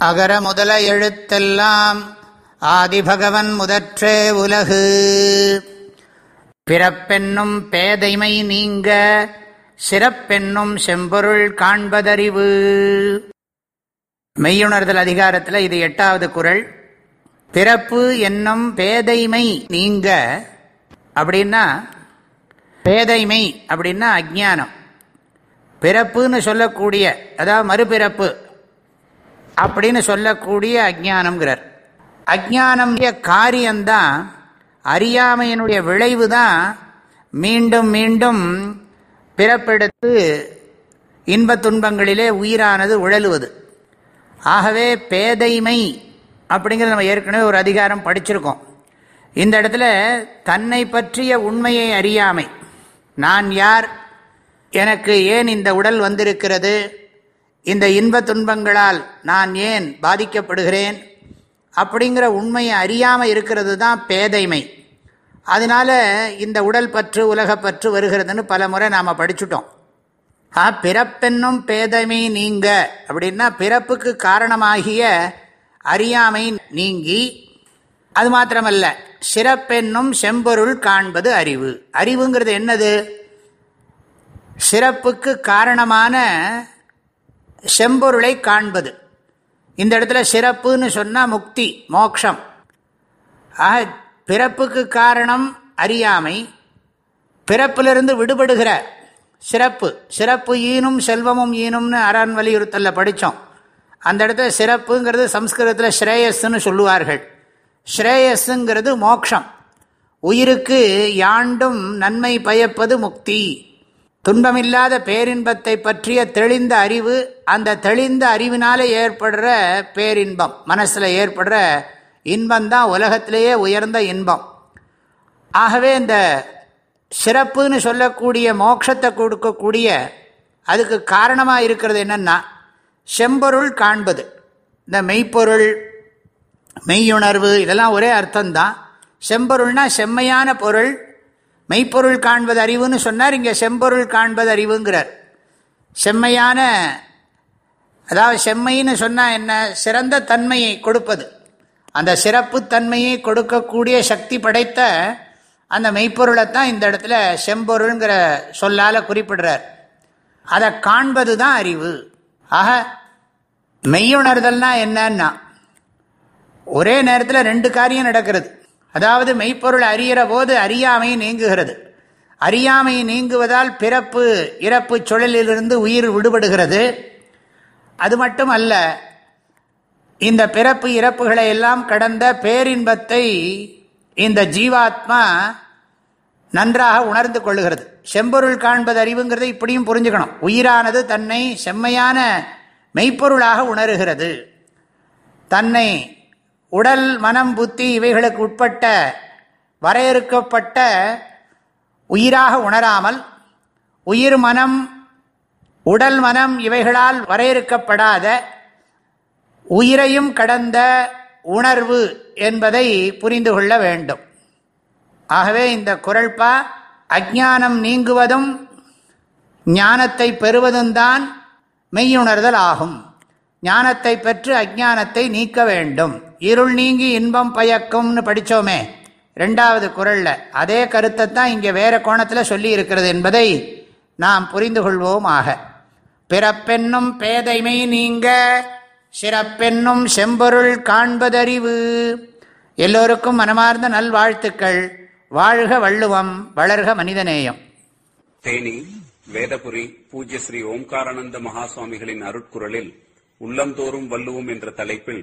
அகர முதல எழுத்தெல்லாம் ஆதிபகவன் முதற்றே உலகு. பிறப்பென்னும் பேதைமை நீங்க சிறப்பென்னும் செம்பொருள் காண்பதறிவு. மெய்யுணர்தல் அதிகாரத்தில் இது எட்டாவது குரல். பிறப்பு என்னும் பேதைமை நீங்க அப்படின்னா பேதைமை அப்படின்னா அஜானம் பிறப்புன்னு சொல்லக்கூடிய அதாவது மறுபிறப்பு அப்படின்னு சொல்லக்கூடிய அஜானம்ங்கிறார் அஜானம்ய காரியம்தான் அறியாமையினுடைய விளைவு தான் மீண்டும் மீண்டும் பிறப்பெடுத்து இன்பத் துன்பங்களிலே உயிரானது உழலுவது. ஆகவே பேதைமை அப்படிங்கிறது நம்ம ஏற்கனவே ஒரு அதிகாரம் படிச்சிருக்கோம். இந்த இடத்துல தன்னை பற்றிய உண்மையை அறியாமை. நான் யார்? எனக்கு ஏன் இந்த உடல் வந்திருக்கிறது? இந்த இன்ப துன்பங்களால் நான் ஏன் பாதிக்கப்படுகிறேன்? அப்படிங்கிற உண்மையை அறியாமல் இருக்கிறது தான் பேதைமை. அதனால இந்த உடல் பற்று உலகப்பற்று வருகிறதுன்னு பல முறை நாம் படிச்சுட்டோம். ஆ பிறப்பென்னும் பேதைமை நீங்க அப்படின்னா பிறப்புக்கு காரணமாகிய அறியாமை நீங்கி அது மாத்திரமல்ல சிறப்பென்னும் செம்பொருள் காண்பது அறிவு. அறிவுங்கிறது என்னது? சிறப்புக்கு காரணமான செம்பொருளை காண்பது. இந்த இடத்துல சிறப்புன்னு சொன்னால் முக்தி மோக்ஷம். ஆக பிறப்புக்கு காரணம் அறியாமை. பிறப்பிலிருந்து விடுபடுகிற சிறப்பு. சிறப்பு ஈனும் செல்வமும் ஈனும்னு அரண் வலியுறுத்தலில் படித்தோம் அந்த இடத்துல சிறப்புங்கிறது சம்ஸ்கிருதத்தில் ஸ்ரேயஸ்ன்னு சொல்லுவார்கள். ஸ்ரேயஸுங்கிறது மோக்ஷம். உயிருக்கு யாண்டும் நன்மை பயப்பது முக்தி. துன்பமில்லாத பேரின்பத்தை பற்றிய தெளிந்த அறிவு அந்த தெளிந்த அறிவினாலே ஏற்படுற பேரின்பம் மனசில் ஏற்படுற இன்பம்தான் உலகத்திலேயே உயர்ந்த இன்பம். ஆகவே இந்த சிறப்புன்னு சொல்லக்கூடிய மோட்சத்தை கொடுக்கக்கூடிய அதுக்கு காரணமாக இருக்கிறது என்னென்னா செம்பொருள் காண்பது. இந்த மெய்ப்பொருள் மெய்யுணர்வு இதெல்லாம் ஒரே அர்த்தம்தான். செம்பொருள்னால் செம்மையான பொருள் மெய்ப்பொருள் காண்பது அறிவுன்னு சொன்னார் இங்கே செம்பொருள் காண்பது அறிவுங்கிறார். செம்மையான அதாவது செம்மைன்னு சொன்னால் என்ன? சிறந்த தன்மையை கொடுப்பது. அந்த சிறப்பு தன்மையை கொடுக்கக்கூடிய சக்தி படைத்த அந்த மெய்ப்பொருளைத்தான் இந்த இடத்துல செம்பொருள்ங்கிற சொல்லால் குறிப்பிடுறார். அதை காண்பது தான் அறிவு. ஆக மெய்யுணர்தல்னா என்னன்னா ஒரே நேரத்தில் ரெண்டு காரியம் நடக்கிறது. அதாவது மெய்ப்பொருள் அறிகிற போது அறியாமை நீங்குகிறது. அறியாமை நீங்குவதால் பிறப்பு இறப்பு சுழலிலிருந்து உயிர் விடுபடுகிறது. அது மட்டும் அல்ல இந்த பிறப்பு இறப்புகளை எல்லாம் கடந்த பேரின்பத்தை இந்த ஜீவாத்மா நன்றாக உணர்ந்து கொள்ளுகிறது. செம்பொருள் காண்பது அறிவுங்கிறத இப்படியும் புரிஞ்சுக்கணும். உயிரானது தன்னை செம்மையான மெய்ப்பொருளாக உணர்கிறது. தன்னை உடல் மனம் புத்தி இவைகளுக்கு உட்பட்ட வரையறுக்கப்பட்ட உயிராக உணராமல் உயிர் மனம் உடல் மனம் இவைகளால் வரையறுக்கப்படாத உயிரையும் கடந்த உணர்வு என்பதை புரிந்து கொள்ள வேண்டும். ஆகவே இந்த குரல்பா அஜானம் நீங்குவதும் ஞானத்தை பெறுவதும் தான் மெய்யுணர்தல் ஆகும். ஞானத்தை பெற்று அஜானத்தை நீக்க வேண்டும். இருள் நீங்கி இன்பம் பயக்கும்னு படித்தோமே ரெண்டாவது குரலில். அதே கருத்தை தான் இங்கே வேறு கோணத்தில் சொல்லி இருக்கிறது என்பதை நாம் புரிந்து கொள்வோம் ஆக பிறப்பென்னும் பேதைமை நீங்க சிறப்பென்னும் செம்பொருள் காண்பதறிவு. எல்லோருக்கும் மனமார்ந்த நல்வாழ்த்துக்கள். வாழ்க வள்ளுவம் வளர்க மனிதநேயம். தேனி வேதபுரி பூஜ்ய ஸ்ரீ ஓம்காரானந்த மகாசுவாமிகளின் அருட்குரலில் உள்ளந்தோறும் வள்ளுவோம் என்ற தலைப்பில்